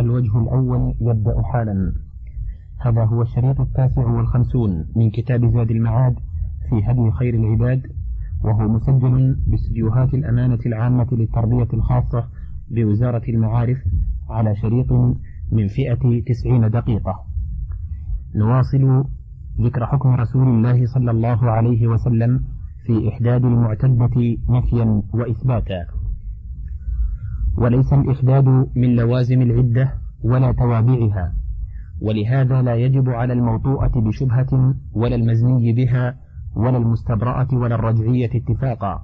الوجه الأول يبدأ حالا. هذا هو الشريط التاسع والخمسون من كتاب زاد المعاد في هدي خير العباد وهو مسجل باستديوهات الأمانة العامة للتربية الخاصة بوزارة المعارف على شريط من فئة تسعين دقيقة. نواصل ذكر حكم رسول الله صلى الله عليه وسلم في إحداد المعتدة نفيا وإثباتا. وليس الإحداد من لوازم العدة ولا توابعها. ولهذا لا يجب على الموطوءة بشبهة ولا المزني بها ولا المستبرأة ولا الرجعية اتفاقا.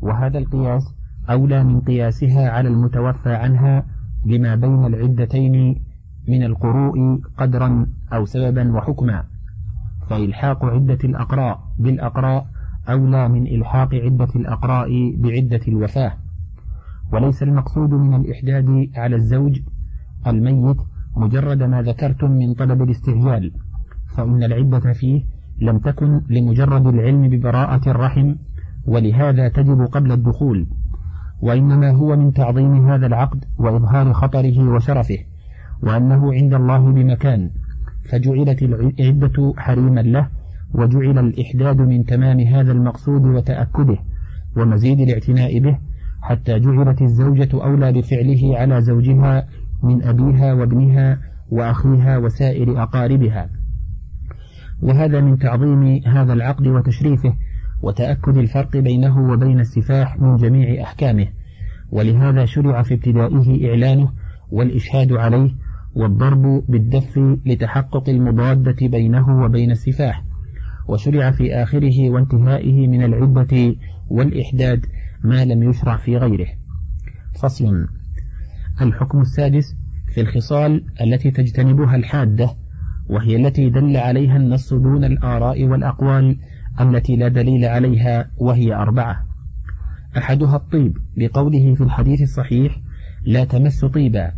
وهذا القياس أولى من قياسها على المتوفى عنها لما بين العدتين من القروء قدرا أو سببا وحكما. فإلحاق عدة الأقراء بالأقراء أولى من إلحاق عدة الأقراء بعدة الوفاة. وليس المقصود من الإحداد على الزوج الميت مجرد ما ذكرتم من طلب الاستهجال فإن العدة فيه لم تكن لمجرد العلم ببراءة الرحم ولهذا تجب قبل الدخول وإنما هو من تعظيم هذا العقد وإظهار خطره وشرفه وأنه عند الله بمكان فجعلت العدة حريما له وجعل الإحداد من تمام هذا المقصود وتأكده ومزيد الاعتناء به حتى جعلت الزوجة أولى بفعله على زوجها من أبيها وابنها وأخيها وسائر أقاربها. وهذا من تعظيم هذا العقد وتشريفه وتأكد الفرق بينه وبين السفاح من جميع أحكامه. ولهذا شرع في ابتدائه إعلانه والإشهاد عليه والضرب بالدف لتحقق المضادة بينه وبين السفاح. وشرع في آخره وانتهائه من العدة والإحداد ما لم يشرع في غيره. فصل. الحكم السادس في الخصال التي تجتنبها الحادة وهي التي دل عليها النص دون الآراء والأقوال التي لا دليل عليها وهي أربعة. أحدها الطيب بقوله في الحديث الصحيح لا تمس طيبا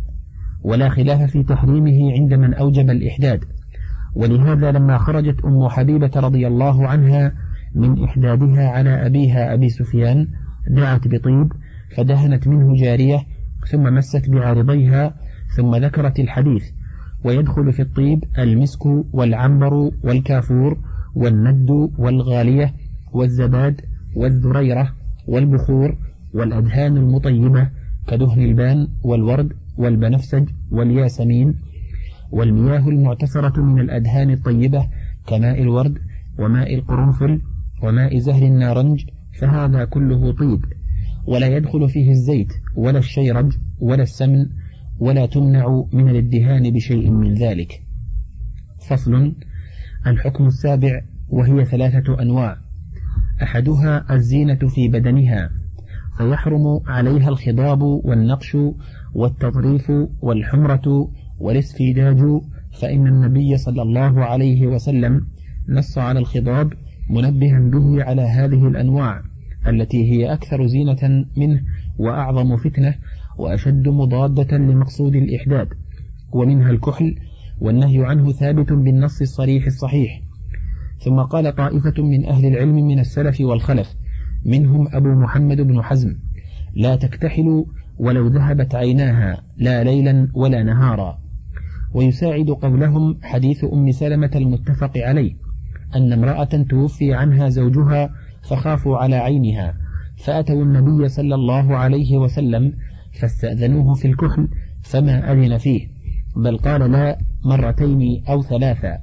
ولا خلاف في تحريمه عند من أوجب الإحداد. ولهذا لما خرجت أم حبيبة رضي الله عنها من إحدادها على أبيها أبي سفيان دعت بطيب فدهنت منه جارية ثم مست بعارضيها ثم ذكرت الحديث ويدخل في الطيب المسك والعنبر والكافور والند والغالية والزباد والذريرة والبخور والأدهان المطيبة كدهن البان والورد والبنفسج والياسمين والمياه المعتسرة من الأدهان الطيبة كماء الورد وماء القرنفل وماء زهر النارنج فهذا كله طيب ولا يدخل فيه الزيت ولا الشيرج ولا السمن ولا تمنع من الادهان بشيء من ذلك. فصل الحكم السابع وهي ثلاثة أنواع. أحدها الزينة في بدنها فيحرم عليها الخضاب والنقش والتطريف والحمرة والاسفيداج فإن النبي صلى الله عليه وسلم نص على الخضاب منبها به على هذه الأنواع التي هي أكثر زينة منه وأعظم فتنة وأشد مضادة لمقصود الإحداد ومنها الكحل والنهي عنه ثابت بالنص الصريح الصحيح. ثم قال طائفة من أهل العلم من السلف والخلف منهم أبو محمد بن حزم لا تكتحل ولو ذهبت عيناها لا ليلا ولا نهارا. ويساعد قولهم حديث أم سلمة المتفق عليه. أن امرأة توفي عنها زوجها فخافوا على عينها فأتوا النبي صلى الله عليه وسلم فاستأذنوه في الكحل فما أذن فيه بل قال لا مرتين أو ثلاثا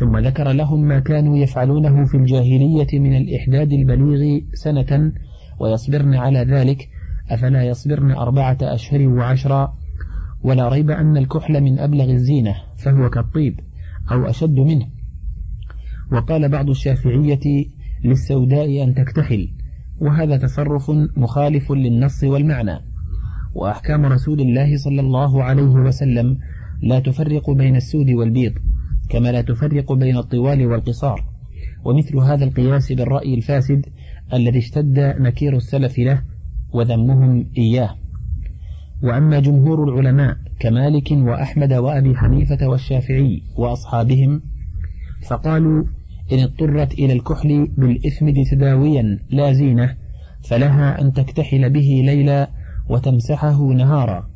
ثم ذكر لهم ما كانوا يفعلونه في الجاهلية من الإحداد البليغ سنة ويصبرن على ذلك أفلا يصبرن أربعة أشهر وعشرا ولا ريب أن الكحل من أبلغ الزينة فهو كالطيب أو أشد منه. وقال بعض الشافعية للسوداء أن تكتحل وهذا تصرف مخالف للنص والمعنى. وأحكام رسول الله صلى الله عليه وسلم لا تفرق بين السود والبيض كما لا تفرق بين الطوال والقصار. ومثل هذا القياس بالرأي الفاسد الذي اشتد نكير السلف له وذمهم إياه. وأما جمهور العلماء كمالك وأحمد وأبي حنيفة والشافعي وأصحابهم فقالوا إن اضطرت إلى الكحل بالإثم تداويا لا زينة فلها أن تكتحل به ليلا وتمسحه نهارا.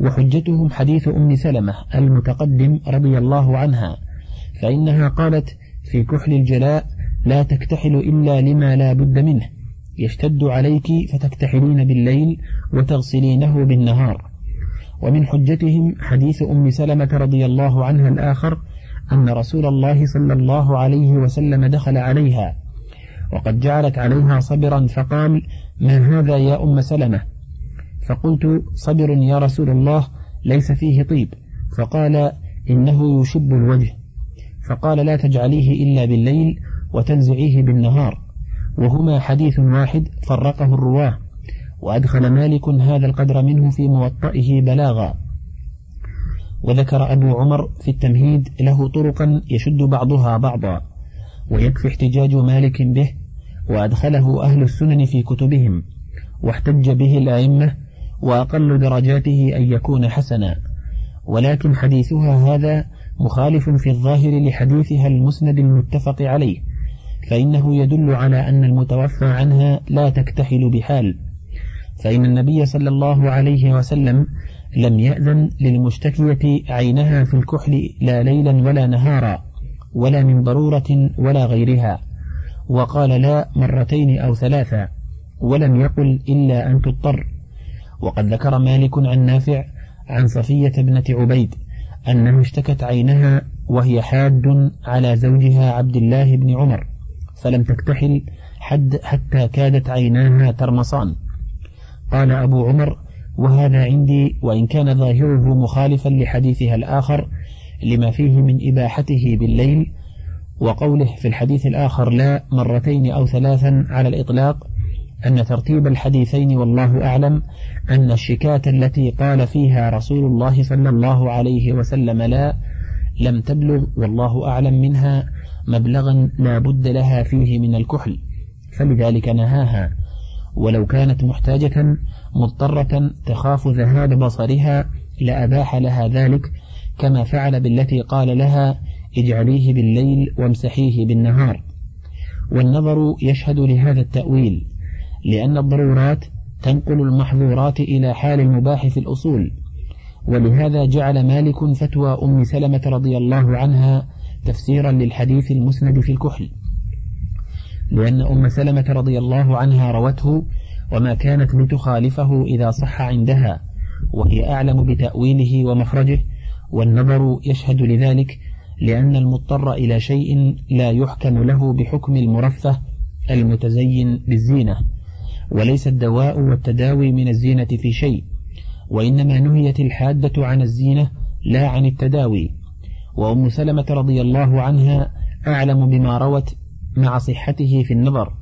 وحجتهم حديث أم سلمة المتقدم رضي الله عنها فإنها قالت في كحل الجلاء لا تكتحل إلا لما لا بد منه يشتد عليك فتكتحلين بالليل وتغسلينه بالنهار. ومن حجتهم حديث أم سلمة رضي الله عنها الآخر أن رسول الله صلى الله عليه وسلم دخل عليها وقد جعلت عليها صبرا فقال ما هذا يا أم سلمة؟ فقلت صبر يا رسول الله ليس فيه طيب. فقال إنه يشب الوجه. فقال لا تجعليه إلا بالليل وتنزعيه بالنهار. وهما حديث واحد فرقه الرواه وأدخل مالك هذا القدر منه في موطئه بلاغا. وذكر أبو عمر في التمهيد له طرقا يشد بعضها بعضا ويكفي احتجاج مالك به وأدخله أهل السنن في كتبهم واحتج به الأئمة وأقل درجاته أن يكون حسنا. ولكن حديثها هذا مخالف في الظاهر لحديثها المسند المتفق عليه فإنه يدل على أن المتوفى عنها لا تكتحل بحال. فإن النبي صلى الله عليه وسلم لم يأذن للمشتكية عينها في الكحل لا ليلا ولا نهارا ولا من ضرورة ولا غيرها. وقال لا مرتين أو ثلاثا ولم يقل إلا أن تضطر. وقد ذكر مالك عن نافع عن صفية ابنة عبيد أنها اشتكت عينها وهي حاد على زوجها عبد الله بن عمر فلم تكتحل حد حتى كادت عيناها ترمصان. قال أبو عمر وهذا عندي وإن كان ظاهره مخالفا لحديثها الآخر لما فيه من إباحته بالليل وقوله في الحديث الآخر لا مرتين أو ثلاثا على الإطلاق أن ترتيب الحديثين والله أعلم أن الشكاة التي قال فيها رسول الله صلى الله عليه وسلم لا لم تبلغ والله أعلم منها مبلغا لا بد لها فيه من الكحل فلذلك نهاها ولو كانت محتاجة مضطرة تخاف ذهاب بصرها لأباح لها ذلك كما فعل بالتي قال لها اجعليه بالليل وامسحيه بالنهار. والنظر يشهد لهذا التأويل لأن الضرورات تنقل المحظورات إلى حال المباح في الأصول ولهذا جعل مالك فتوى أم سلمة رضي الله عنها تفسيرا للحديث المسند في الكحل لأن أم سلمة رضي الله عنها روته وما كانت لتخالفه إذا صح عندها وهي أعلم بتأويله ومخرجه والنظر يشهد لذلك لأن المضطر إلى شيء لا يحكم له بحكم المرفه المتزين بالزينة وليس الدواء والتداوي من الزينة في شيء وإنما نهيت الحادة عن الزينة لا عن التداوي وأم سلمة رضي الله عنها أعلم بما روت مع صحته في النظر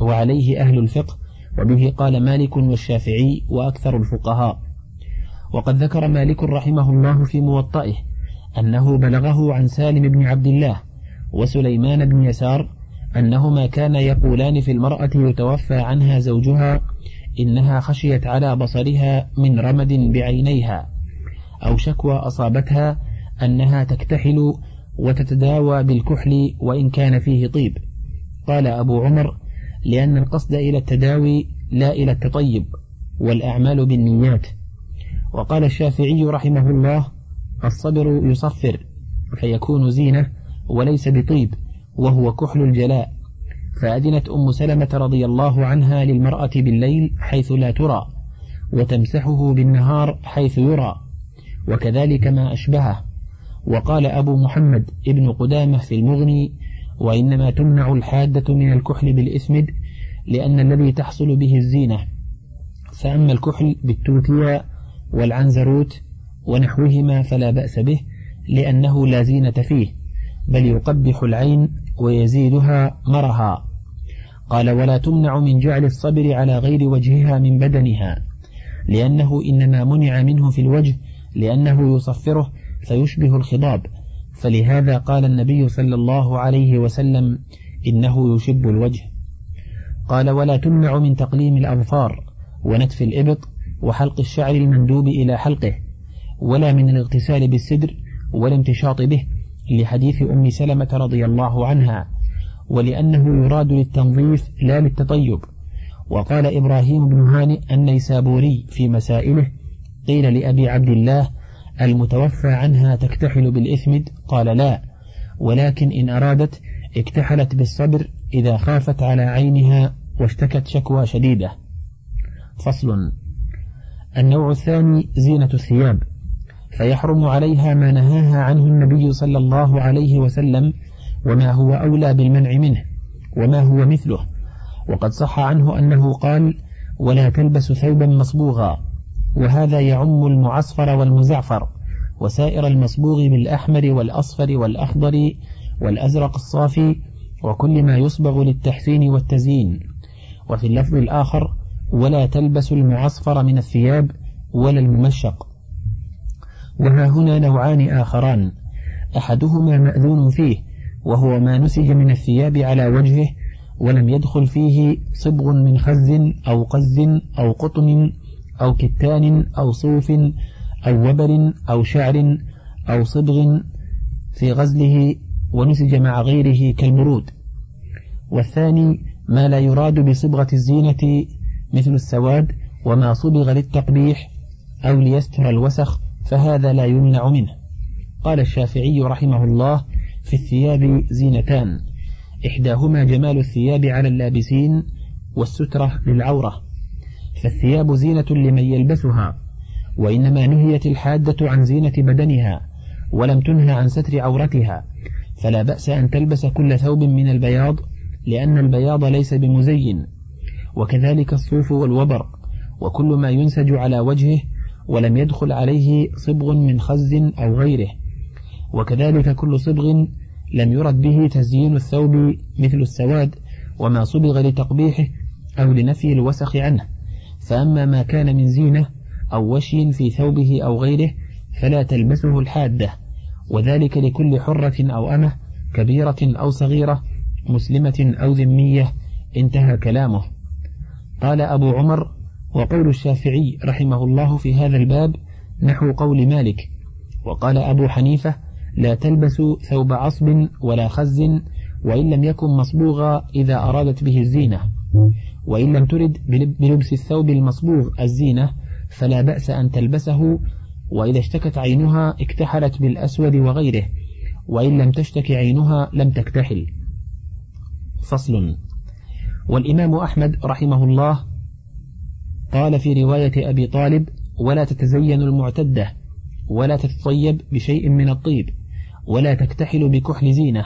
وعليه أهل الفقه وبه قال مالك والشافعي وأكثر الفقهاء. وقد ذكر مالك رحمه الله في موطئه أنه بلغه عن سالم بن عبد الله وسليمان بن يسار أنهما كان يقولان في المرأة يتوفى عنها زوجها إنها خشيت على بصرها من رمد بعينيها أو شكوى أصابتها أنها تكتحل وتتداوى بالكحل وإن كان فيه طيب. قال أبو عمر لأن القصد إلى التداوي لا إلى التطيب والأعمال بالنيات. وقال الشافعي رحمه الله الصبر يصفر فيكون زينة وليس بطيب وهو كحل الجلاء. فأذنت أم سلمة رضي الله عنها للمرأة بالليل حيث لا ترى وتمسحه بالنهار حيث يرى وكذلك ما أشبهه. وقال أبو محمد ابن قدامة في المغني وإنما تمنع الحادة من الكحل بالإسمد لأن الذي تحصل به الزينة. فأما الكحل بالتوتيا والعنزروت ونحوهما فلا بأس به لأنه لا زينة فيه بل يقبح العين ويزيدها مرها. قال ولا تمنع من جعل الصبر على غير وجهها من بدنها لأنه إنما منع منه في الوجه لأنه يصفره فيشبه الخضاب. فلهذا قال النبي صلى الله عليه وسلم إنه يشب الوجه. قال ولا تمنع من تقليم الأظفار ونتف الإبط وحلق الشعر المندوب إلى حلقه ولا من الاغتسال بالسدر والامتشاط به لحديث أم سلمة رضي الله عنها ولأنه يراد للتنظيف لا للتطيب. وقال إبراهيم بن هانئ النيسابوري في مسائله قيل لأبي عبد الله المتوفى عنها تكتحل بالإثمد قال لا ولكن إن أرادت اكتحلت بالصبر إذا خافت على عينها واشتكت شكوى شديدة. فصل. النوع الثاني زينة الثياب. فيحرم عليها ما نهاها عنه النبي صلى الله عليه وسلم وما هو أولى بالمنع منه وما هو مثله. وقد صح عنه أنه قال ولا تلبس ثوبا مصبوغا وهذا يعم المعصفر والمزعفر وسائر المصبوغ بالأحمر والأصفر والأخضر والأزرق الصافي وكل ما يصبغ للتحسين والتزيين. وفي اللفظ الآخر ولا تلبس المعصفر من الثياب ولا الممشق. وها هنا نوعان آخران. أحدهما مأذون فيه وهو ما نسج من الثياب على وجهه ولم يدخل فيه صبغ من خز أو قز أو قطن أو كتان أو صوف أو وبر أو شعر أو صبغ في غزله ونسج مع غيره كالبرود والثاني ما لا يراد بصبغة الزينة مثل السواد وما صبغ للتقبيح أو ليستر الوسخ فهذا لا يمنع منه. قال الشافعي رحمه الله في الثياب زينتان. إحداهما جمال الثياب على اللابسين والسترة للعورة. فالثياب زينة لمن يلبسها وإنما نهيت الحادة عن زينة بدنها ولم تنهى عن ستر عورتها. فلا بأس أن تلبس كل ثوب من البياض لأن البياض ليس بمزين. وكذلك الصوف والوبر وكل ما ينسج على وجهه ولم يدخل عليه صبغ من خز أو غيره. وكذلك كل صبغ لم يرد به تزيين الثوب مثل السواد وما صبغ لتقبيحه أو لنفي الوسخ عنه. فأما ما كان من زينة أو وشي في ثوبه أو غيره فلا تلبسه الحادة. وذلك لكل حرة أو أمة كبيرة أو صغيرة مسلمة أو ذمية انتهى كلامه. قال أبو عمر وقول الشافعي رحمه الله في هذا الباب نحو قول مالك وقال أبو حنيفة لا تلبس ثوب عصب ولا خز وإن لم يكن مصبوغا إذا أرادت به الزينة وإن لم ترد بلبس الثوب المصبوغ الزينة فلا بأس أن تلبسه وإذا اشتكت عينها اكتحلت بالأسود وغيره وإن لم تشتك عينها لم تكتحل. فصل. والإمام أحمد رحمه الله قال في رواية أبي طالب ولا تتزين المعتدة ولا تتطيب بشيء من الطيب ولا تكتحل بكحل زينة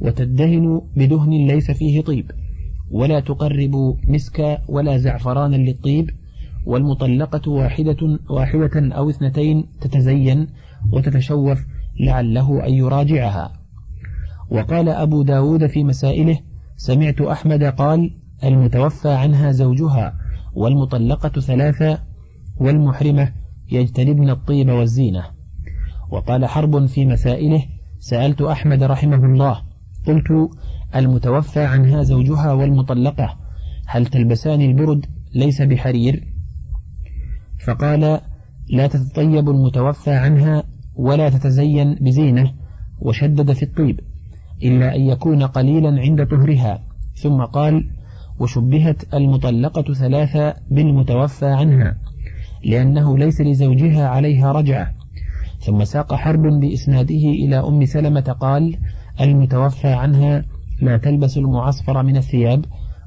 وتدهن بدهن ليس فيه طيب ولا تقرب مسكا ولا زعفرانا للطيب والمطلقة واحدة واحدة أو اثنتين تتزين وتتشوف لعله أن يراجعها. وقال أبو داود في مسائله سمعت أحمد قال المتوفى عنها زوجها والمطلقة ثلاثة والمحرمة يجتنبن الطيب والزينة. وقال حرب في مسائله سألت أحمد رحمه الله قلت المتوفى عنها زوجها والمطلقة هل تلبسان البرد؟ ليس بحرير. فقال لا تتطيب المتوفى عنها ولا تتزين بزينة وشدد في الطيب إلا أن يكون قليلا عند طهرها. ثم قال وشبهت المطلقة ثلاثة بالمتوفى عنها لأنه ليس لزوجها عليها رجعة. ثم ساق حرب بإسناده إلى أم سلمة قال المتوفى عنها لا تلبس المعصفر من الثياب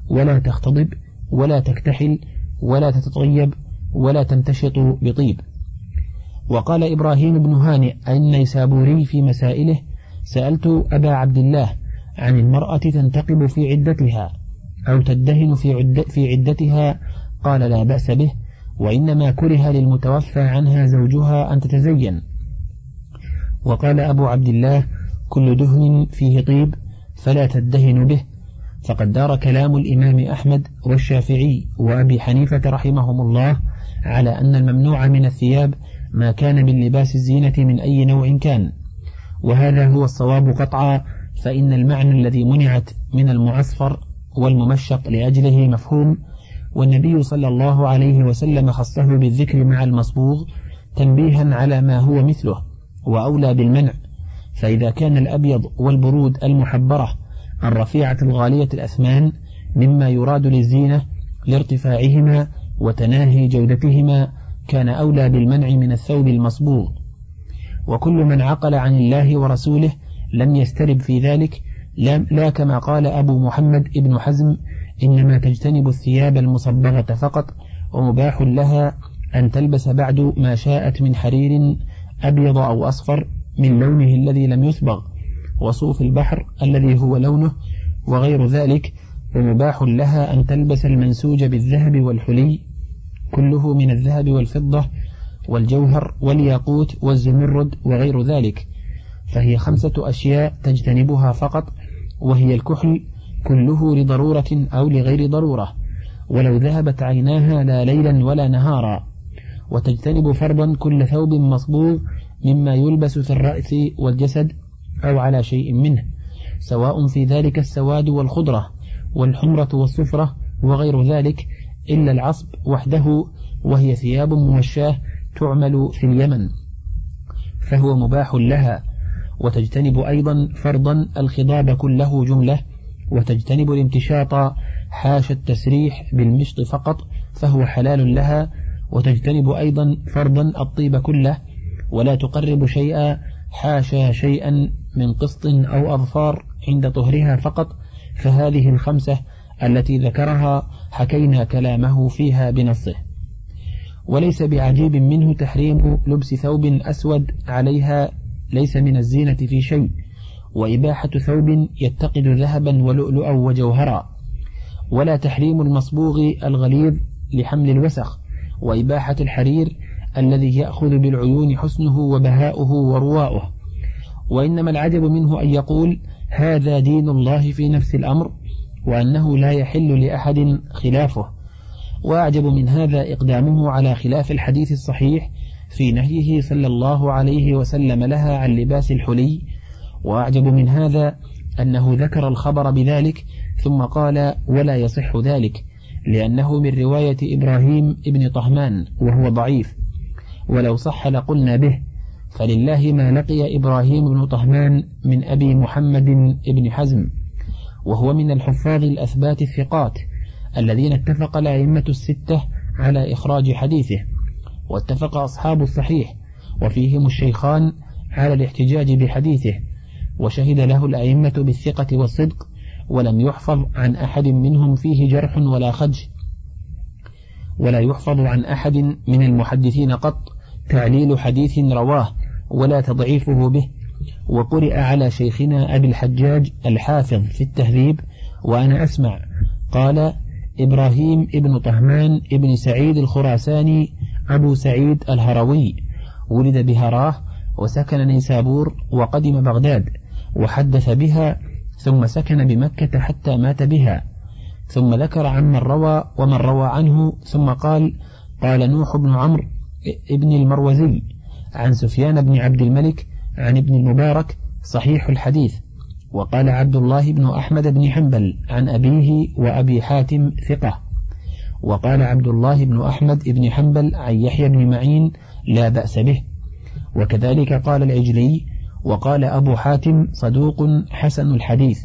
ولا تختضب ولا تكتحل ولا تتطيب ولا تنتشط بطيب. وقال إبراهيم بن هانئ النيسابوري في مسائله سألت أبا عبد الله عن المرأة تنتقب في عدتها أو تدهن في, عد في عدتها قال لا بأس به وإنما كره للمتوفى عنها زوجها أن تتزين. وقال أبو عبد الله كل دهن فيه طيب فلا تدهن به. فقد دار كلام الإمام أحمد والشافعي وأبي حنيفة رحمهم الله على أن الممنوع من الثياب ما كان من لباس الزينة من أي نوع كان. وهذا هو الصواب قطعا فإن المعنى الذي منعت من المعصفر والممشق لأجله مفهوم والنبي صلى الله عليه وسلم خصه بالذكر مع المصبوغ تنبيها على ما هو مثله وأولى بالمنع. فإذا كان الأبيض والبرود المحبرة الرفيعة الغالية الأثمان مما يراد للزينة لارتفاعهما وتناهي جودتهما كان أولى بالمنع من الثوب المصبوغ. وكل من عقل عن الله ورسوله لم يسترب في ذلك لا كما قال أبو محمد ابن حزم إنما تجتنب الثياب المصبغة فقط ومباح لها أن تلبس بعد ما شاءت من حرير أبيض أو أصفر من لونه الذي لم يصبغ وصوف البحر الذي هو لونه وغير ذلك ومباح لها أن تلبس المنسوج بالذهب والحلي كله من الذهب والفضة والجوهر والياقوت والزمرد وغير ذلك. فهي خمسة أشياء تجتنبها فقط وهي الكحل كله لضرورة أو لغير ضرورة. ولو ذهبت عيناها لا ليلا ولا نهارا. وتجتنب فرضا كل ثوب مصبوغ مما يلبس في الرأس والجسد أو على شيء منه سواء في ذلك السواد والخضرة. والحمرة والصفرة وغير ذلك إلا العصب وحده وهي ثياب موشاه تعمل في اليمن فهو مباح لها. وتجتنب أيضا فرضا الخضاب كله جملة وتجتنب الامتشاط حاش التسريح بالمشط فقط فهو حلال لها. وتجتنب أيضا فرضا الطيب كله ولا تقرب شيئا حاشا شيئا من قسط أو أظفار عند طهرها فقط فهذه الخمسة التي ذكرها حكينا كلامه فيها بنصه. وليس بعجيب منه تحريم لبس ثوب أسود عليها ليس من الزينة في شيء. وإباحة ثوب يتقد ذهبا ولؤلؤا وجوهرا. ولا تحريم المصبوغ الغليظ لحمل الوسخ. وإباحة الحرير الذي يأخذ بالعيون حسنه وبهاؤه ورواؤه. وإنما العجب منه أن يقول هذا دين الله في نفس الأمر وأنه لا يحل لأحد خلافه. وأعجب من هذا إقدامه على خلاف الحديث الصحيح في نهيه صلى الله عليه وسلم لها عن لباس الحلي. وأعجب من هذا أنه ذكر الخبر بذلك ثم قال ولا يصح ذلك لأنه من رواية إبراهيم ابن طهمان وهو ضعيف. ولو صح لقلنا به فلله ما لقي إبراهيم بن طهمان من أبي محمد بن حزم وهو من الحفاظ الأثبات الثقات الذين اتفق الأئمة الستة على إخراج حديثه واتفق أصحاب الصحيح وفيهم الشيخان على الاحتجاج بحديثه وشهد له الأئمة بالثقة والصدق ولم يحفظ عن أحد منهم فيه جرح ولا خدش ولا يحفظ عن أحد من المحدثين قط تعليل حديث رواه ولا تضعيفه به. وقرئ على شيخنا أبي الحجاج الحافظ في التهذيب وأنا أسمع. قال إبراهيم ابن طهمان ابن سعيد الخراساني أبو سعيد الهروي. ولد بهراه وسكن نيسابور وقدم بغداد وحدث بها ثم سكن بمكة حتى مات بها. ثم ذكر عمن روى ومن روى عنه ثم قال قال نوح بن عمرو ابن المروزي. عن سفيان بن عبد الملك عن ابن المبارك صحيح الحديث وقال عبد الله بن أحمد بن حنبل عن أبيه وأبي حاتم ثقة وقال عبد الله بن أحمد بن حنبل عن يحيى بن معين لا بأس به وكذلك قال العجلي وقال أبو حاتم صدوق حسن الحديث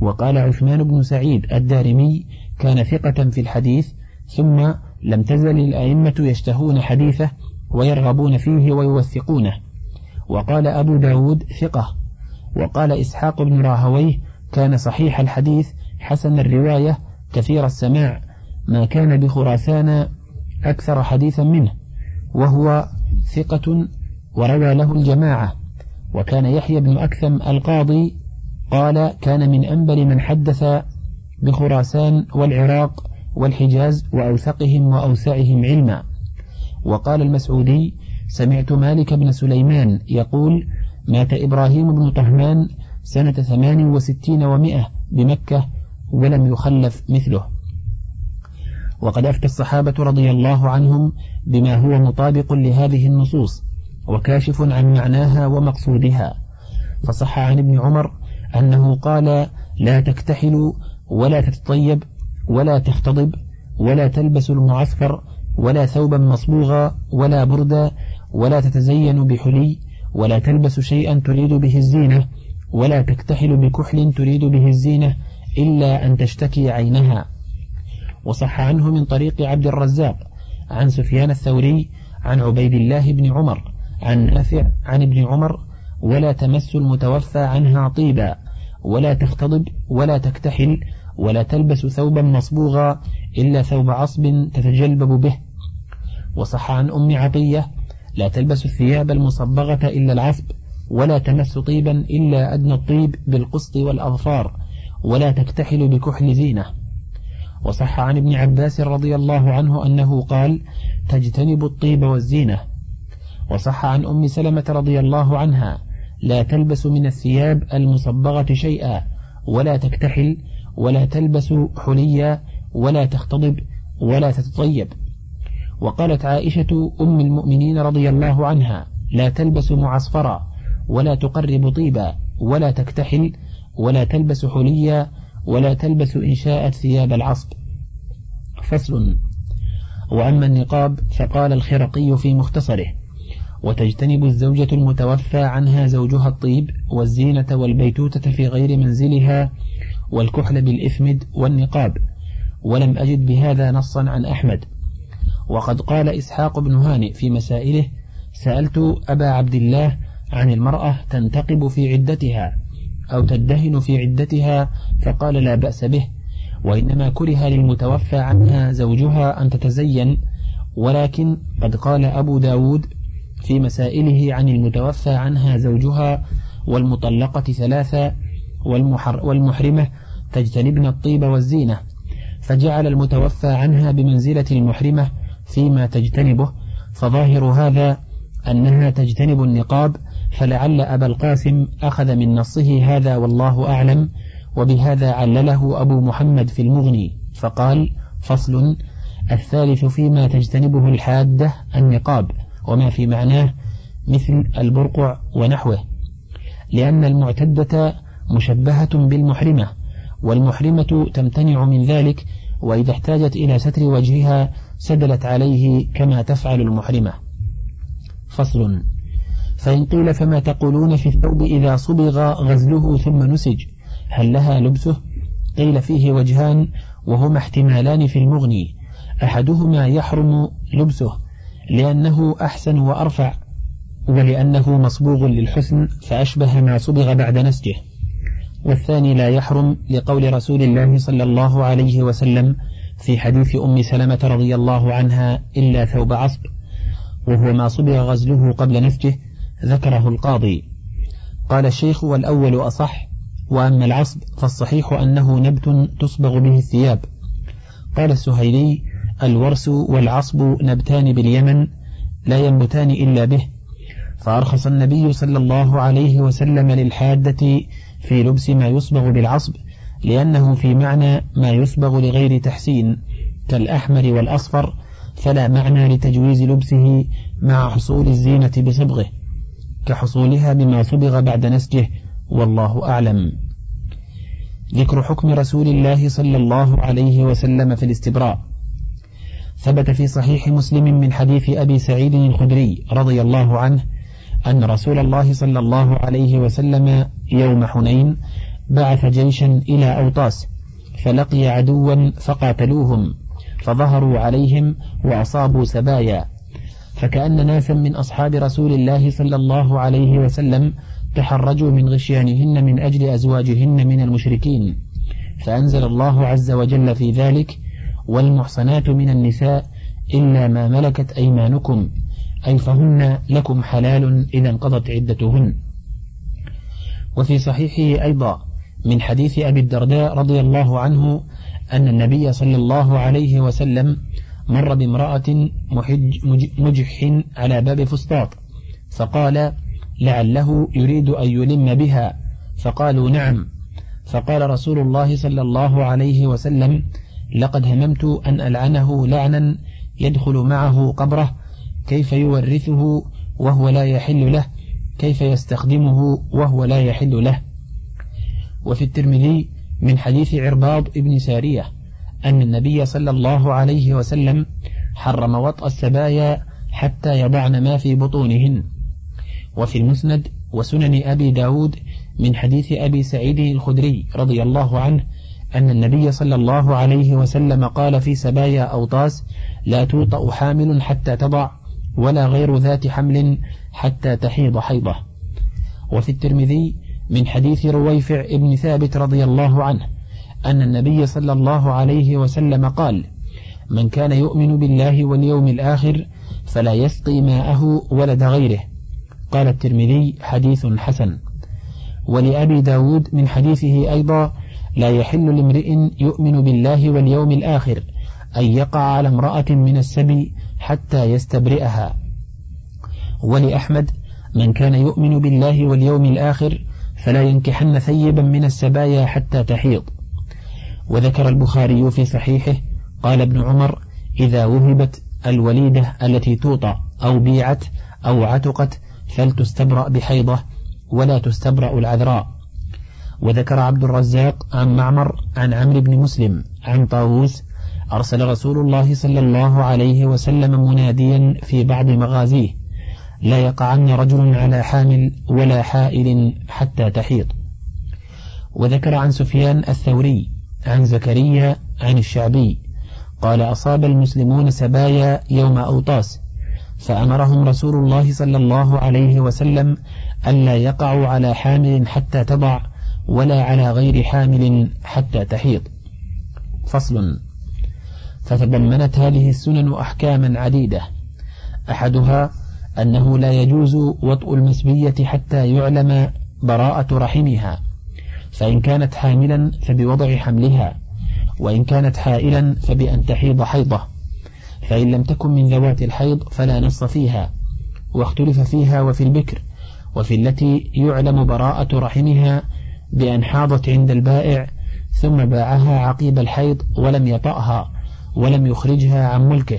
وقال عثمان بن سعيد الدارمي كان ثقة في الحديث ثم لم تزل الأئمة يشتهون حديثه ويرغبون فيه ويوثقونه. وقال أبو داود ثقة. وقال إسحاق بن راهويه كان صحيح الحديث حسن الرواية كثير السماع. ما كان بخراسان أكثر حديثا منه. وهو ثقة وروى له الجماعة. وكان يحيى بن أكثم القاضي قال كان من أنبل من حدث بخراسان والعراق والحجاز وأوثقهم وأوسعهم علما. وقال المسعودي سمعت مالك بن سليمان يقول مات إبراهيم بن طهمان سنة ثمان وستين ومائة بمكة ولم يخلف مثله. وقد أفتى الصحابة رضي الله عنهم بما هو مطابق لهذه النصوص وكاشف عن معناها ومقصودها. فصح عن ابن عمر أنه قال لا تكتحلوا ولا تتطيب ولا تختضب ولا تلبس المعسكر ولا ثوبا مصبوغا ولا بردا ولا تتزين بحلي ولا تلبس شيئا تريد به الزينة ولا تكتحل بكحل تريد به الزينة إلا أن تشتكي عينها. وصح عنه من طريق عبد الرزاق عن سفيان الثوري عن عبيد الله بن عمر عن نافع عن ابن عمر ولا تمس المتوفى عنها طيبا ولا تختضب ولا تكتحل ولا تلبس ثوبا مصبوغا إلا ثوب عصب تتجلبب به. وصح عن أم عطية لا تلبس الثياب المصبغة إلا العصب ولا تمس طيبا إلا أدنى الطيب بالقسط والأظفار ولا تكتحل بكحل زينة. وصح عن ابن عباس رضي الله عنه أنه قال تجتنب الطيب والزينة. وصح عن أم سلمة رضي الله عنها لا تلبس من الثياب المصبغة شيئا ولا تكتحل ولا تلبس حليا ولا تختضب ولا تتطيب. وقالت عائشة أم المؤمنين رضي الله عنها لا تلبس معصفرا ولا تقرب طيبا ولا تكتحل ولا تلبس حليا ولا تلبس إن شاءت ثياب العصب. فصل. وأما النقاب فقال الخرقي في مختصره وتجتنب الزوجة المتوفى عنها زوجها الطيب والزينة والبيتوتة في غير منزلها والكحل بالإثمد والنقاب. ولم أجد بهذا نصا عن أحمد. وقد قال إسحاق بن هانئ في مسائله سألت أبا عبد الله عن المرأة تنتقب في عدتها أو تدهن في عدتها فقال لا بأس به وإنما كره للمتوفى عنها زوجها أن تتزين. ولكن قد قال أبو داود في مسائله عن المتوفى عنها زوجها والمطلقة ثلاثة والمحر والمحرمة تجتنبن الطيب والزينة. فجعل المتوفى عنها بمنزلة المحرمة فيما تجتنبه فظاهر هذا أنها تجتنب النقاب فلعل أبا القاسم أخذ من نصه هذا والله أعلم وبهذا علله أبو محمد في المغني. فقال فصل. الثالث فيما تجتنبه الحادة النقاب وما في معناه مثل البرقع ونحوه لأن المعتدة مشبهة بالمحرمة. والمحرمة تمتنع من ذلك وإذا احتاجت إلى ستر وجهها سدلت عليه كما تفعل المحرمة. فصل. فإن قيل فما تقولون في الثوب إذا صبغ غزله ثم نسج هل لها لبسه؟ قيل فيه وجهان وهما احتمالان في المغني. أحدهما يحرم لبسه لأنه أحسن وأرفع ولأنه مصبوغ للحسن فأشبه ما صبغ بعد نسجه. والثاني لا يحرم لقول رسول الله صلى الله عليه وسلم في حديث أم سلمة رضي الله عنها إلا ثوب عصب وهو ما صبغ غزله قبل نسجه ذكره القاضي. قال الشيخ والأول أصح وأما العصب فالصحيح أنه نبت تصبغ به الثياب. قال السهيلي الورس والعصب نبتان باليمن لا ينبتان إلا به. فأرخص النبي صلى الله عليه وسلم للحادة في لبس ما يصبغ بالعصب لأنه في معنى ما يصبغ لغير تحسين كالأحمر والأصفر فلا معنى لتجويز لبسه مع حصول الزينة بصبغه كحصولها بما صبغ بعد نسجه والله أعلم. ذكر حكم رسول الله صلى الله عليه وسلم في الاستبراء. ثبت في صحيح مسلم من حديث أبي سعيد الخدري رضي الله عنه أن رسول الله صلى الله عليه وسلم يوم حنين بعث جيشا إلى أوطاس فلقي عدوا فقاتلوهم فظهروا عليهم وأصابوا سبايا فكأن ناسا من أصحاب رسول الله صلى الله عليه وسلم تحرجوا من غشيانهن من أجل أزواجهن من المشركين. فأنزل الله عز وجل في ذلك والمحصنات من النساء إلا ما ملكت أيمانكم أي فهن لكم حلال إذا انقضت عدتهن. وفي صحيحه أيضا من حديث أبي الدرداء رضي الله عنه أن النبي صلى الله عليه وسلم مر بامرأة محج مجح على باب فسطاط فقال لعله يريد أن يلم بها. فقالوا نعم. فقال رسول الله صلى الله عليه وسلم لقد هممت أن ألعنه لعنا يدخل معه قبره كيف يورثه وهو لا يحل له؟ كيف يستخدمه وهو لا يحل له؟ وفي الترمذي من حديث عرباض ابن سارية أن النبي صلى الله عليه وسلم حرم وطأ السبايا حتى يضعن ما في بطونهن. وفي المسند وسنن أبي داود من حديث أبي سعيد الخدري رضي الله عنه أن النبي صلى الله عليه وسلم قال في سبايا أوطاس لا توطأ حامل حتى تضع ولا غير ذات حمل حتى تحيض حيضة. وفي الترمذي من حديث رويفع ابن ثابت رضي الله عنه أن النبي صلى الله عليه وسلم قال من كان يؤمن بالله واليوم الآخر فلا يسقي ماءه ولد غيره قال الترمذي حديث حسن ولأبي داود من حديثه أيضا لا يحل لامرئ يؤمن بالله واليوم الآخر أن يقع على امرأة من السبي حتى يستبرئها. ولأحمد من كان يؤمن بالله واليوم الآخر فلا ينكحن ثيبا من السبايا حتى تحيض. وذكر البخاري في صحيحه قال ابن عمر إذا وهبت الوليدة التي توطى أو بيعت أو عتقت فلتستبرأ بحيضة ولا تستبرأ العذراء. وذكر عبد الرزاق عن معمر عن عمرو بن مسلم عن طاووس أرسل رسول الله صلى الله عليه وسلم مناديا في بعض مغازيه لا يقعن رجل على حامل ولا حائل حتى تحيض وذكر عن سفيان الثوري عن زكريا عن الشعبي قال أصاب المسلمون سبايا يوم أوطاس فأمرهم رسول الله صلى الله عليه وسلم ألا يقعوا على حامل حتى تضع ولا على غير حامل حتى تحيض فصل. فتضمنت هذه السنن أحكاما عديدة. أحدها أنه لا يجوز وطء المسبية حتى يعلم براءة رحمها فإن كانت حاملا فبوضع حملها وإن كانت حائلا فبأن تحيض حيضة فإن لم تكن من ذوات الحيض فلا نص فيها واختلف فيها وفي البكر وفي التي يعلم براءة رحمها بأن حاضت عند البائع ثم باعها عقيب الحيض ولم يطأها. ولم يخرجها عن ملكه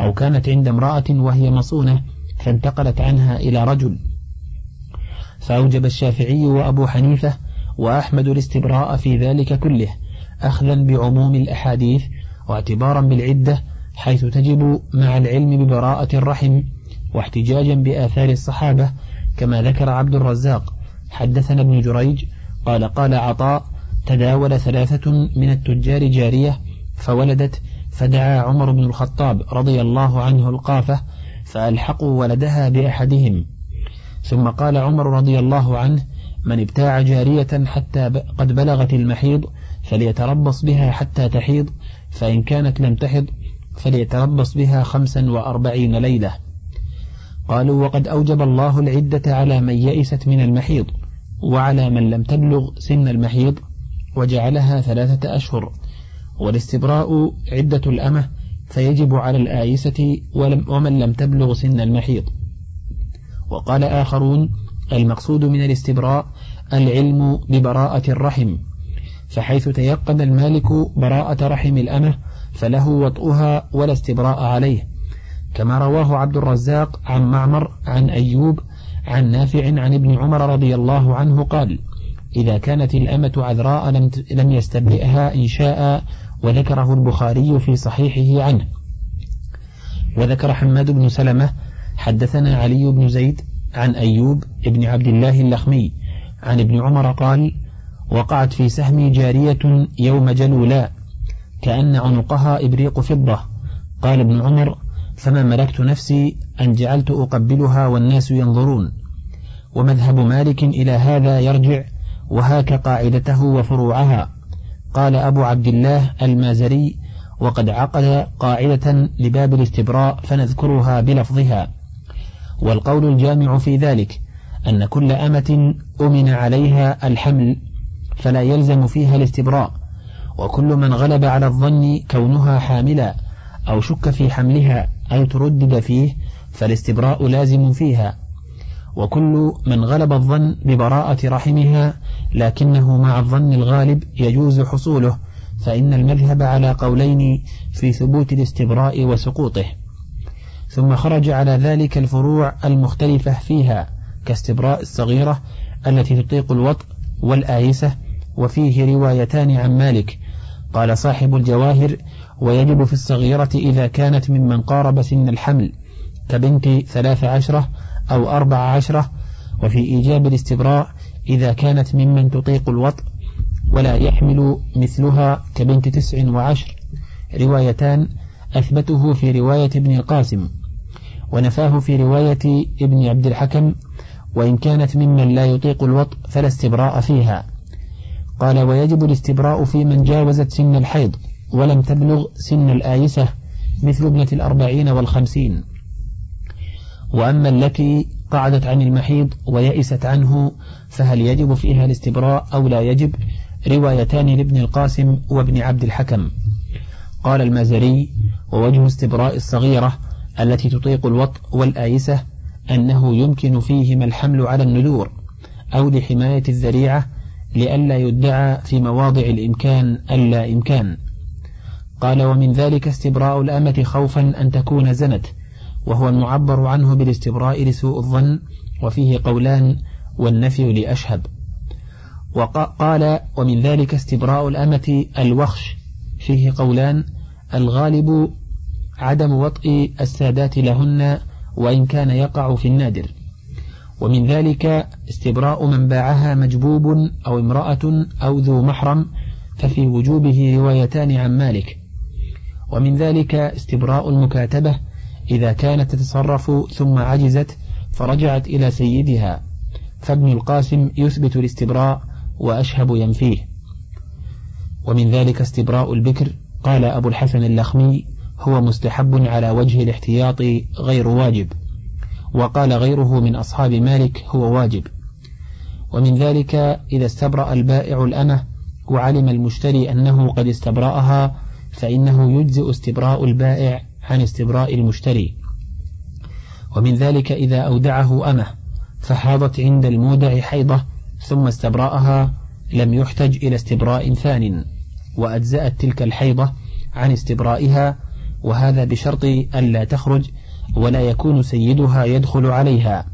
أو كانت عند امرأة وهي مصونة فانتقلت عنها إلى رجل. فأوجب الشافعي وأبو حنيفة وأحمد الاستبراء في ذلك كله أخذا بعموم الأحاديث واعتبارا بالعدة حيث تجب مع العلم ببراءة الرحم واحتجاجا بآثار الصحابة كما ذكر عبد الرزاق. حدثنا ابن جريج قال قال عطاء تداول ثلاثة من التجار جارية فولدت فدعا عمر بن الخطاب رضي الله عنه القافة فألحقوا ولدها بأحدهم. ثم قال عمر رضي الله عنه من ابتاع جارية حتى قد بلغت المحيض فليتربص بها حتى تحيض فإن كانت لم تحض فليتربص بها خمسا وأربعين ليلة قالوا وقد أوجب الله العدة على من يئست من المحيض وعلى من لم تبلغ سن المحيض وجعلها ثلاثة أشهر والاستبراء عدة الأمة فيجب على الآيسة ومن لم تبلغ سن المحيض وقال آخرون المقصود من الاستبراء العلم ببراءة الرحم فحيث تيقن المالك براءة رحم الأمة فله وطئها ولا استبراء عليه. كما رواه عبد الرزاق عن معمر عن أيوب عن نافع عن ابن عمر رضي الله عنه قال إذا كانت الأمة عذراء لم يستبرئها إن شاء وذكره البخاري في صحيحه عنه. وذكر حماد بن سلمة حدثنا علي بن زيد عن أيوب ابن عبد الله اللخمي عن ابن عمر قال وقعت في سهمي جارية يوم جلولا كأن عنقها إبريق فضة. قال ابن عمر فما ملكت نفسي أن جعلت أقبلها والناس ينظرون. ومذهب مالك إلى هذا يرجع وهاك قاعدته وفروعها. قال أبو عبد الله المازري وقد عقد قاعدة لباب الاستبراء فنذكرها بلفظها. والقول الجامع في ذلك أن كل أمة أمن عليها الحمل فلا يلزم فيها الاستبراء وكل من غلب على الظن كونها حاملا أو شك في حملها أو تردد فيه فالاستبراء لازم فيها. وكل من غلب الظن ببراءة رحمها لكنه مع الظن الغالب يجوز حصوله فإن المذهب على قولين في ثبوت الاستبراء وسقوطه. ثم خرج على ذلك الفروع المختلفة فيها كاستبراء الصغيرة التي تطيق الوطء والآيسة وفيه روايتان عن مالك. قال صاحب الجواهر ويجب في الصغيرة إذا كانت ممن قارب سن الحمل كبنت ثلاث عشرة أو أربع عشرة وفي إيجاب الاستبراء إذا كانت ممن تطيق الوطء ولا يحمل مثلها كبنت تسع وعشر. روايتان أثبته في رواية ابن القاسم ونفاه في رواية ابن عبد الحكم وإن كانت ممن لا يطيق الوط فلا استبراء فيها. قال ويجب الاستبراء في من جاوزت سن الحيض ولم تبلغ سن الآيسة مثل ابنة الأربعين والخمسين. وأما التي قعدت عن المحيض ويئست عنه فهل يجب فيها الاستبراء أو لا يجب؟ روايتان لابن القاسم وابن عبد الحكم. قال المازري ووجه استبراء الصغيرة التي تطيق الوط والآيسة أنه يمكن فيهما الحمل على النذور أو لحماية الذريعة لئلا يدعى في مواضع الإمكان ألا إمكان. قال ومن ذلك استبراء الأمة خوفا أن تكون زنت وهو المعبر عنه بالاستبراء لسوء الظن وفيه قولان والنفي لأشهب وقال ومن ذلك استبراء الأمة الوخش. فيه قولان الغالب عدم وطئ السادات لهن وإن كان يقع في النادر. ومن ذلك استبراء من باعها مجبوب أو امرأة أو ذو محرم ففي وجوبه روايتان عن مالك. ومن ذلك استبراء المكاتبة إذا كانت تتصرف ثم عجزت فرجعت إلى سيدها فابن القاسم يثبت الاستبراء وأشهب ينفيه. ومن ذلك استبراء البكر قال أبو الحسن اللخمي هو مستحب على وجه الاحتياط غير واجب وقال غيره من أصحاب مالك هو واجب. ومن ذلك إذا استبرأ البائع الأمة وعلم المشتري أنه قد استبرأها فإنه يجزئ استبراء البائع عن استبراء المشتري. ومن ذلك إذا أودعه أمه فحاضت عند المودع حيضة ثم استبرأها لم يحتج إلى استبراء ثان وأجزأت تلك الحيضة عن استبرائها وهذا بشرط ألا تخرج ولا يكون سيدها يدخل عليها.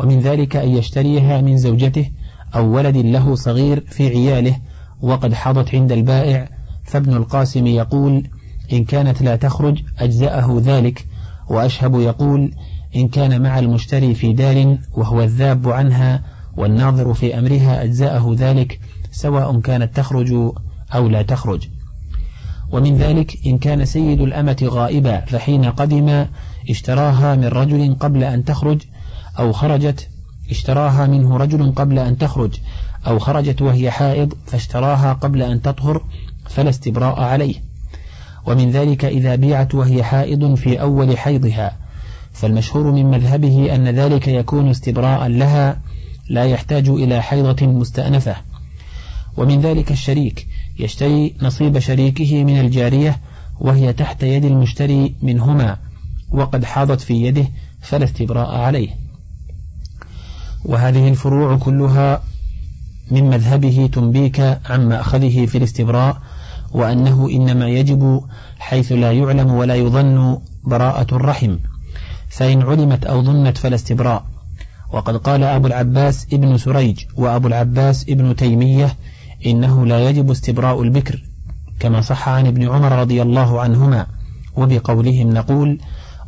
ومن ذلك أن يشتريها من زوجته أو ولد له صغير في عياله وقد حضت عند البائع فابن القاسم يقول إن كانت لا تخرج أجزأه ذلك وأشهب يقول إن كان مع المشتري في دار وهو الذاب عنها والناظر في أمرها أجزاءه ذلك سواء كانت تخرج أو لا تخرج. ومن ذلك إن كان سيد الأمة غائبا فحين قدم اشتراها من رجل قبل أن تخرج أو خرجت اشتراها منه رجل قبل أن تخرج أو خرجت وهي حائض فاشتراها قبل أن تطهر فلا استبراء عليه. ومن ذلك إذا بيعت وهي حائض في أول حيضها. فالمشهور من مذهبه أن ذلك يكون استبراء لها لا يحتاج إلى حيضة مستأنفة. ومن ذلك الشريك يشتري نصيب شريكه من الجارية وهي تحت يد المشتري منهما وقد حاضت في يده فلا استبراء عليه. وهذه الفروع كلها من مذهبه تنبيك عن مأخذه في الاستبراء وأنه إنما يجب حيث لا يعلم ولا يظن براءة الرحم. فإن علمت أو ظنت فلا استبراء. وقد قال أبو العباس ابن سريج وأبو العباس ابن تيمية إنه لا يجب استبراء البكر كما صح عن ابن عمر رضي الله عنهما. وبقولهم نقول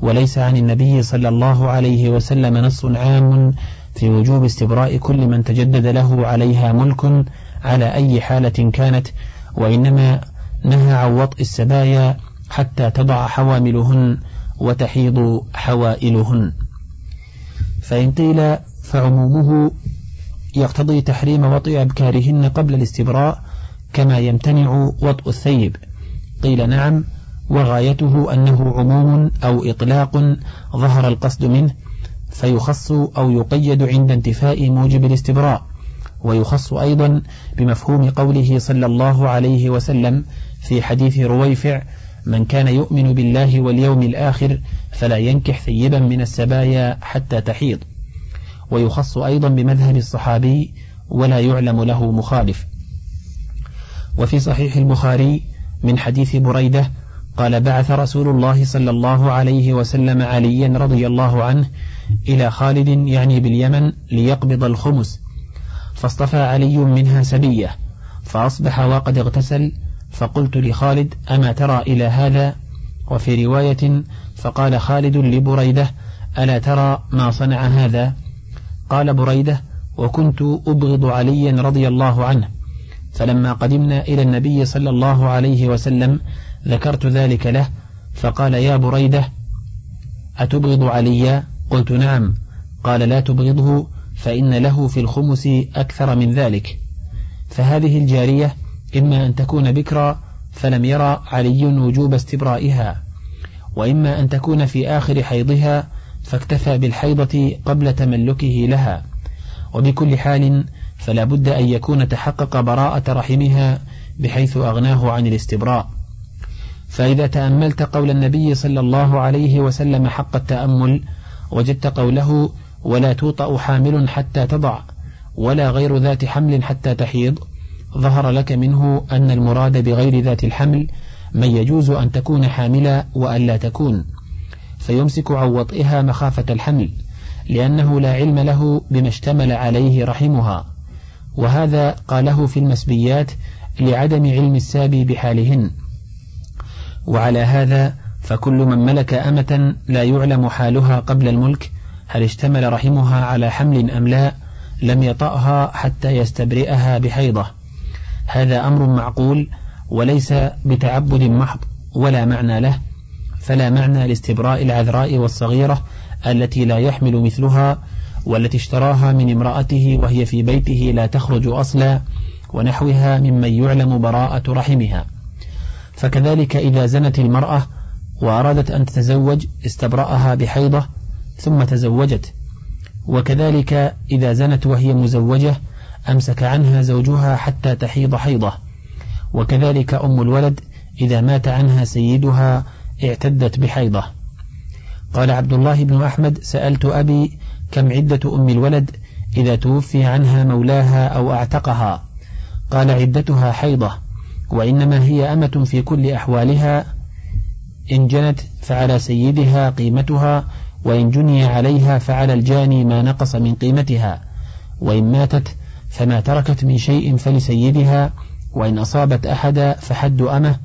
وليس عن النبي صلى الله عليه وسلم نص عام في وجوب استبراء كل من تجدد له عليها ملك على أي حالة كانت وإنما نهى عن وطء السبايا حتى تضع حواملهن وتحيض حوائلهن. فإن قيل فعمومه يقتضي تحريم وطئ أبكارهن قبل الاستبراء كما يمتنع وطء الثيب. قيل نعم وغايته أنه عموم أو إطلاق ظهر القصد منه فيخص أو يقيد عند انتفاء موجب الاستبراء ويخص أيضا بمفهوم قوله صلى الله عليه وسلم في حديث رويفع من كان يؤمن بالله واليوم الآخر فلا ينكح ثيبا من السبايا حتى تحيض. ويخص أيضا بمذهب الصحابي ولا يعلم له مخالف. وفي صحيح البخاري من حديث بريدة قال بعث رسول الله صلى الله عليه وسلم عليا رضي الله عنه إلى خالد يعني باليمن ليقبض الخمس فاصطفى علي منها سبية فأصبح وقد اغتسل فقلت لخالد أما ترى إلى هذا؟ وفي رواية فقال خالد لبريدة ألا ترى ما صنع هذا؟ قال بريدة وكنت أبغض عليا رضي الله عنه. فلما قدمنا إلى النبي صلى الله عليه وسلم ذكرت ذلك له فقال يا بريدة أتبغض عليا قلت نعم. قال لا تبغضه فإن له في الخمس أكثر من ذلك. فهذه الجارية إما أن تكون بكرا فلم يرى علي وجوب استبرائها وإما أن تكون في آخر حيضها فاكتفى بالحيضة قبل تملكه لها. وبكل حال فلا بد أن يكون تحقق براءة رحمها بحيث أغناه عن الاستبراء. فإذا تأملت قول النبي صلى الله عليه وسلم حق التأمل وجدت قوله ولا توطأ حامل حتى تضع ولا غير ذات حمل حتى تحيض ظهر لك منه أن المراد بغير ذات الحمل من يجوز أن تكون حاملا وأن لا تكون فيمسك عن وطئها مخافة الحمل لأنه لا علم له بما اشتمل عليه رحمها. وهذا قاله في المسبيات لعدم علم السابي بحالهن. وعلى هذا فكل من ملك أمة لا يعلم حالها قبل الملك هل اشتمل رحمها على حمل أم لا لم يطأها حتى يستبرئها بحيضة. هذا أمر معقول وليس بتعبد محض ولا معنى له فلا معنى لاستبراء العذراء والصغيرة التي لا يحمل مثلها والتي اشتراها من امرأته وهي في بيته لا تخرج أصلا ونحوها ممن يعلم براءة رحمها. فكذلك إذا زنت المرأة وأرادت أن تتزوج استبرأها بحيضة ثم تزوجت. وكذلك إذا زنت وهي مزوجة أمسك عنها زوجها حتى تحيض حيضة. وكذلك أم الولد إذا مات عنها سيدها اعتدت بحيضة. قال عبد الله بن أحمد سألت أبي كم عدة أم الولد إذا توفي عنها مولاها أو أعتقها؟ قال عدتها حيضة وإنما هي أمة في كل أحوالها. إن جنت فعلى سيدها قيمتها وإن جني عليها فعلى الجاني ما نقص من قيمتها. وإن ماتت فما تركت من شيء فلسيدها وإن أصابت أحدا فحد أمه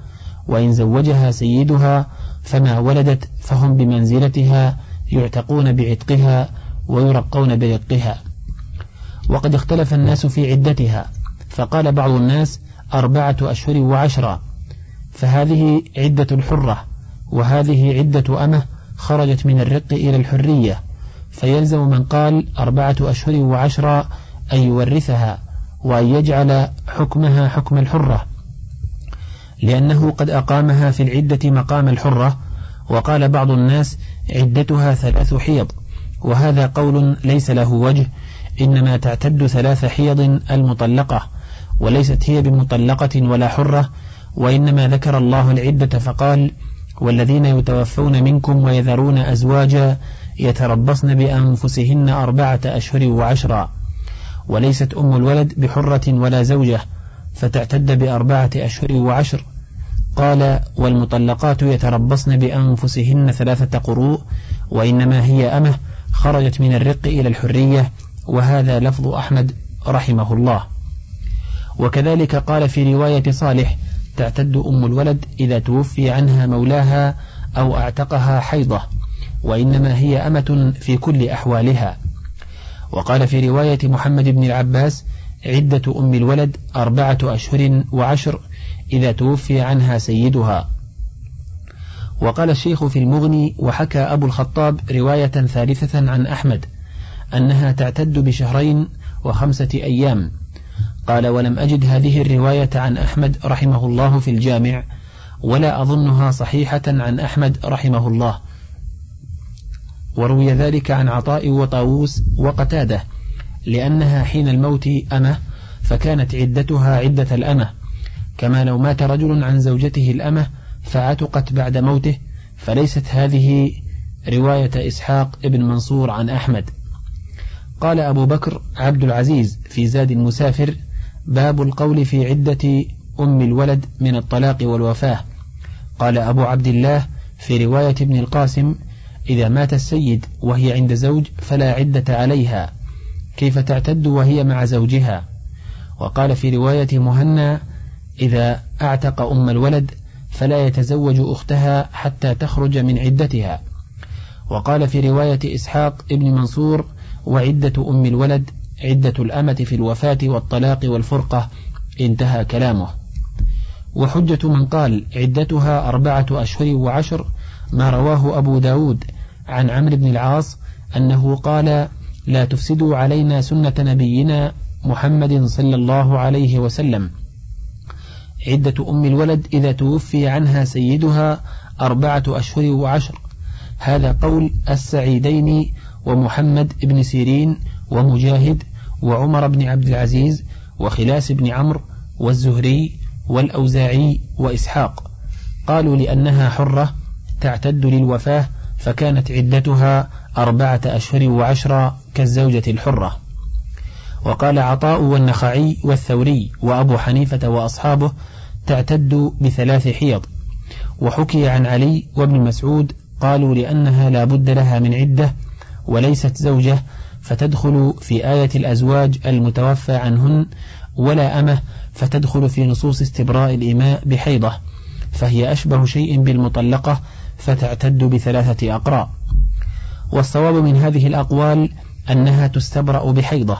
وإن زوجها سيدها فما ولدت فهم بمنزلتها يعتقون بعتقها ويرقون برقها. وقد اختلف الناس في عدتها فقال بعض الناس أربعة أشهر وعشرة. فهذه عدة الحرة وهذه عدة أمه خرجت من الرق إلى الحرية. فيلزم من قال أربعة أشهر وعشرة أن يورثها وأن يجعل حكمها حكم الحرة. لأنه قد أقامها في العدة مقام الحرة وقال بعض الناس عدتها ثلاث حيض وهذا قول ليس له وجه إنما تعتد ثلاث حيض المطلقة وليست هي بمطلقة ولا حرة وإنما ذكر الله العدة فقال والذين يتوفون منكم ويذرون أزواجا يتربصن بأنفسهن أربعة أشهر وعشرا. وليست أم الولد بحرة ولا زوجة فتعتد بأربعة أشهر وعشر. قال والمطلقات يتربصن بأنفسهن ثلاثة قروء وإنما هي أمة خرجت من الرق إلى الحرية وهذا لفظ أحمد رحمه الله. وكذلك قال في رواية صالح تعتد أم الولد إذا توفي عنها مولاها أو أعتقها حيضة وإنما هي أمة في كل أحوالها. وقال في رواية محمد بن العباس عدة أم الولد أربعة أشهر وعشر إذا توفي عنها سيدها. وقال الشيخ في المغني وحكى أبو الخطاب رواية ثالثة عن أحمد أنها تعتد بشهرين وخمسة أيام. قال ولم أجد هذه الرواية عن أحمد رحمه الله في الجامع ولا أظنها صحيحة عن أحمد رحمه الله. وروي ذلك عن عطاء وطاووس وقتاده لأنها حين الموت أمة فكانت عدتها عدة الأمة. كما لو مات رجل عن زوجته الأمة فعتقت بعد موته فليست هذه رواية إسحاق ابن منصور عن أحمد. قال أبو بكر عبد العزيز في زاد المسافر باب القول في عدة أم الولد من الطلاق والوفاة. قال أبو عبد الله في رواية ابن القاسم إذا مات السيد وهي عند زوج فلا عدة عليها كيف تعتد وهي مع زوجها؟ وقال في رواية مهنا إذا أعتق أم الولد فلا يتزوج أختها حتى تخرج من عدتها. وقال في رواية إسحاق ابن منصور وعدة أم الولد عدة الأمة في الوفاة والطلاق والفرقة انتهى كلامه. وحجة من قال عدتها أربعة أشهر وعشر ما رواه أبو داود عن عمرو بن العاص أنه قال لا تفسدوا علينا سنة نبينا محمد صلى الله عليه وسلم. عدة أم الولد إذا توفي عنها سيدها أربعة أشهر وعشر. هذا قول السعيدين ومحمد بن سيرين ومجاهد وعمر بن عبد العزيز وخلاس بن عمرو والزهري والأوزاعي وإسحاق. قالوا لأنها حرة تعتد للوفاة فكانت عدتها أربعة أشهر وعشرة كالزوجة الحرة. وقال عطاء والنخعي والثوري وأبو حنيفة وأصحابه تعتد بثلاث حيض. وحكي عن علي وابن مسعود قالوا لأنها لا بد لها من عدة وليست زوجة فتدخل في آية الأزواج المتوفى عنهن ولا أمة فتدخل في نصوص استبراء الإماء بحيضة فهي أشبه شيء بالمطلقة فتعتد بثلاثة أقراء والصواب من هذه الأقوال أنها تستبرأ بحيضة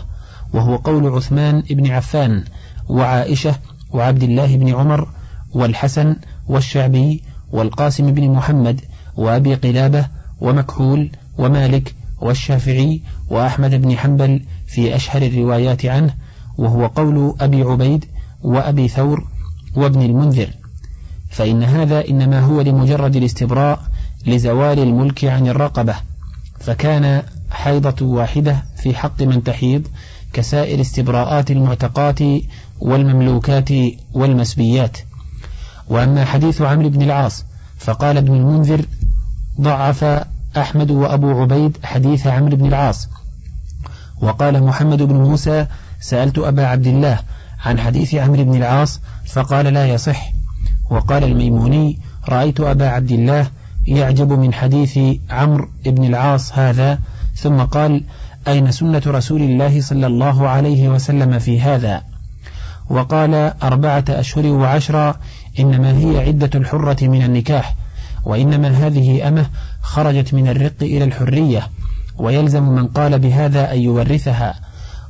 وهو قول عثمان بن عفان وعائشة وعبد الله بن عمر والحسن والشعبي والقاسم بن محمد وأبي قلابة ومكحول ومالك والشافعي وأحمد بن حنبل في أشهر الروايات عنه وهو قول أبي عبيد وأبي ثور وابن المنذر. فإن هذا إنما هو لمجرد الاستبراء لزوال الملك عن الرقبة فكان حيضة واحدة في حق من تحيض كسائر استبراءات المعتقات والمملوكات والمسبيات. وأما حديث عمرو بن العاص فقال ابن المنذر ضعف أحمد وأبو عبيد حديث عمرو بن العاص وقال محمد بن موسى سألت أبا عبد الله عن حديث عمرو بن العاص فقال لا يصح وقال الميموني رأيت أبا عبد الله يعجب من حديث عمرو بن العاص هذا ثم قال أين سنة رسول الله صلى الله عليه وسلم في هذا؟ وقال أربعة أشهر وعشرة إنما هي عدة الحرة من النكاح وإنما هذه أمة خرجت من الرق إلى الحرية ويلزم من قال بهذا أن يورثها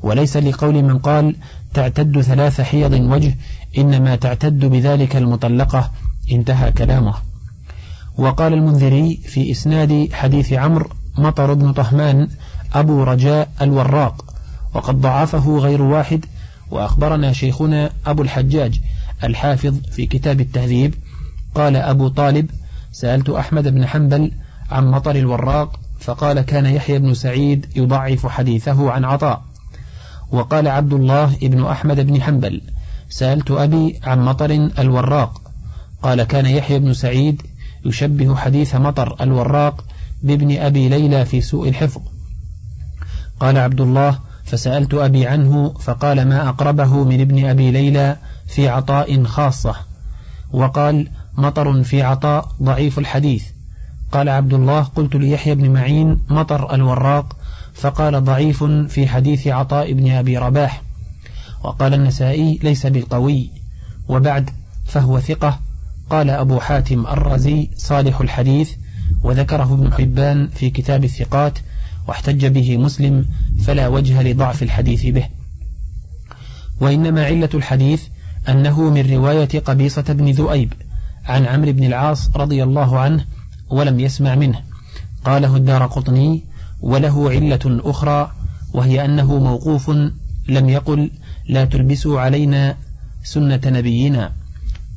وليس لقول من قال تعتد ثلاث حيض وجه إنما تعتد بذلك المطلقة انتهى كلامه. وقال المنذري في إسناد حديث عمرو مطر بن طهمان أبو رجاء الوراق وقد ضعفه غير واحد وأخبرنا شيخنا أبو الحجاج الحافظ في كتاب التهذيب قال أبو طالب سألت أحمد بن حنبل عن مطر الوراق فقال كان يحيى بن سعيد يضعف حديثه عن عطاء. وقال عبد الله بن أحمد بن حنبل سألت أبي عن مطر الوراق. قال كان يحيى بن سعيد يشبه حديث مطر الوراق بابن أبي ليلى في سوء الحفظ. قال عبد الله فسألت أبي عنه فقال ما أقربه من ابن أبي ليلى في عطاء خاصة؟ وقال مطر في عطاء ضعيف الحديث. قال عبد الله قلت ليحيى بن معين مطر الوراق. فقال ضعيف في حديث عطاء بن أبي رباح. وقال النسائي ليس بالقوي. وبعد فهو ثقة. قال أبو حاتم الرزي صالح الحديث وذكره ابن حبان في كتاب الثقات واحتج به مسلم فلا وجه لضعف الحديث به. وإنما علة الحديث أنه من رواية قبيصة بن ذؤيب عن عمرو بن العاص رضي الله عنه ولم يسمع منه. قاله الدار قطني وله علة أخرى وهي أنه موقوف لم يقل لا تلبسوا علينا سنة نبينا.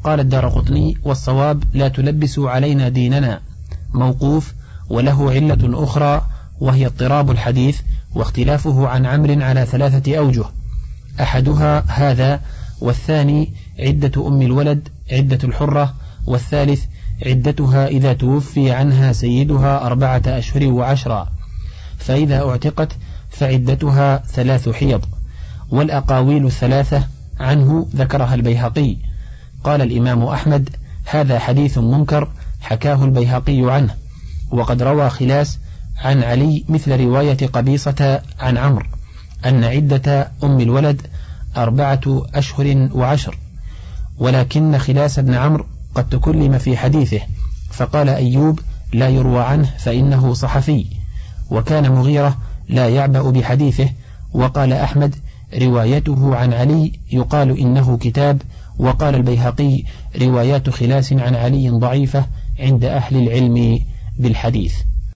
قال الدار قطني والصواب لا تلبسوا علينا ديننا. موقوف وله علة أخرى وهي اضطراب الحديث واختلافه عن عمر على ثلاثة أوجه. أحدها هذا والثاني عدة أم الولد عدة الحرة والثالث عدتها إذا توفي عنها سيدها أربعة أشهر وعشرة. فإذا اعتقت فعدتها ثلاث حيض. والأقاويل الثلاثة عنه ذكرها البيهقي. قال الإمام أحمد هذا حديث منكر حكاه البيهقي عنه وقد روى خلاس عن علي مثل رواية قبيصة عن عمرو أن عدة أم الولد أربعة أشهر وعشر. ولكن خلاس بن عمرو قد تكلم في حديثه فقال أيوب لا يروى عنه فإنه صحفي وكان مغيرة لا يعبأ بحديثه وقال أحمد روايته عن علي يقال إنه كتاب وقال البيهقي روايات خلاس عن علي ضعيفة عند أهل العلم بالحديث.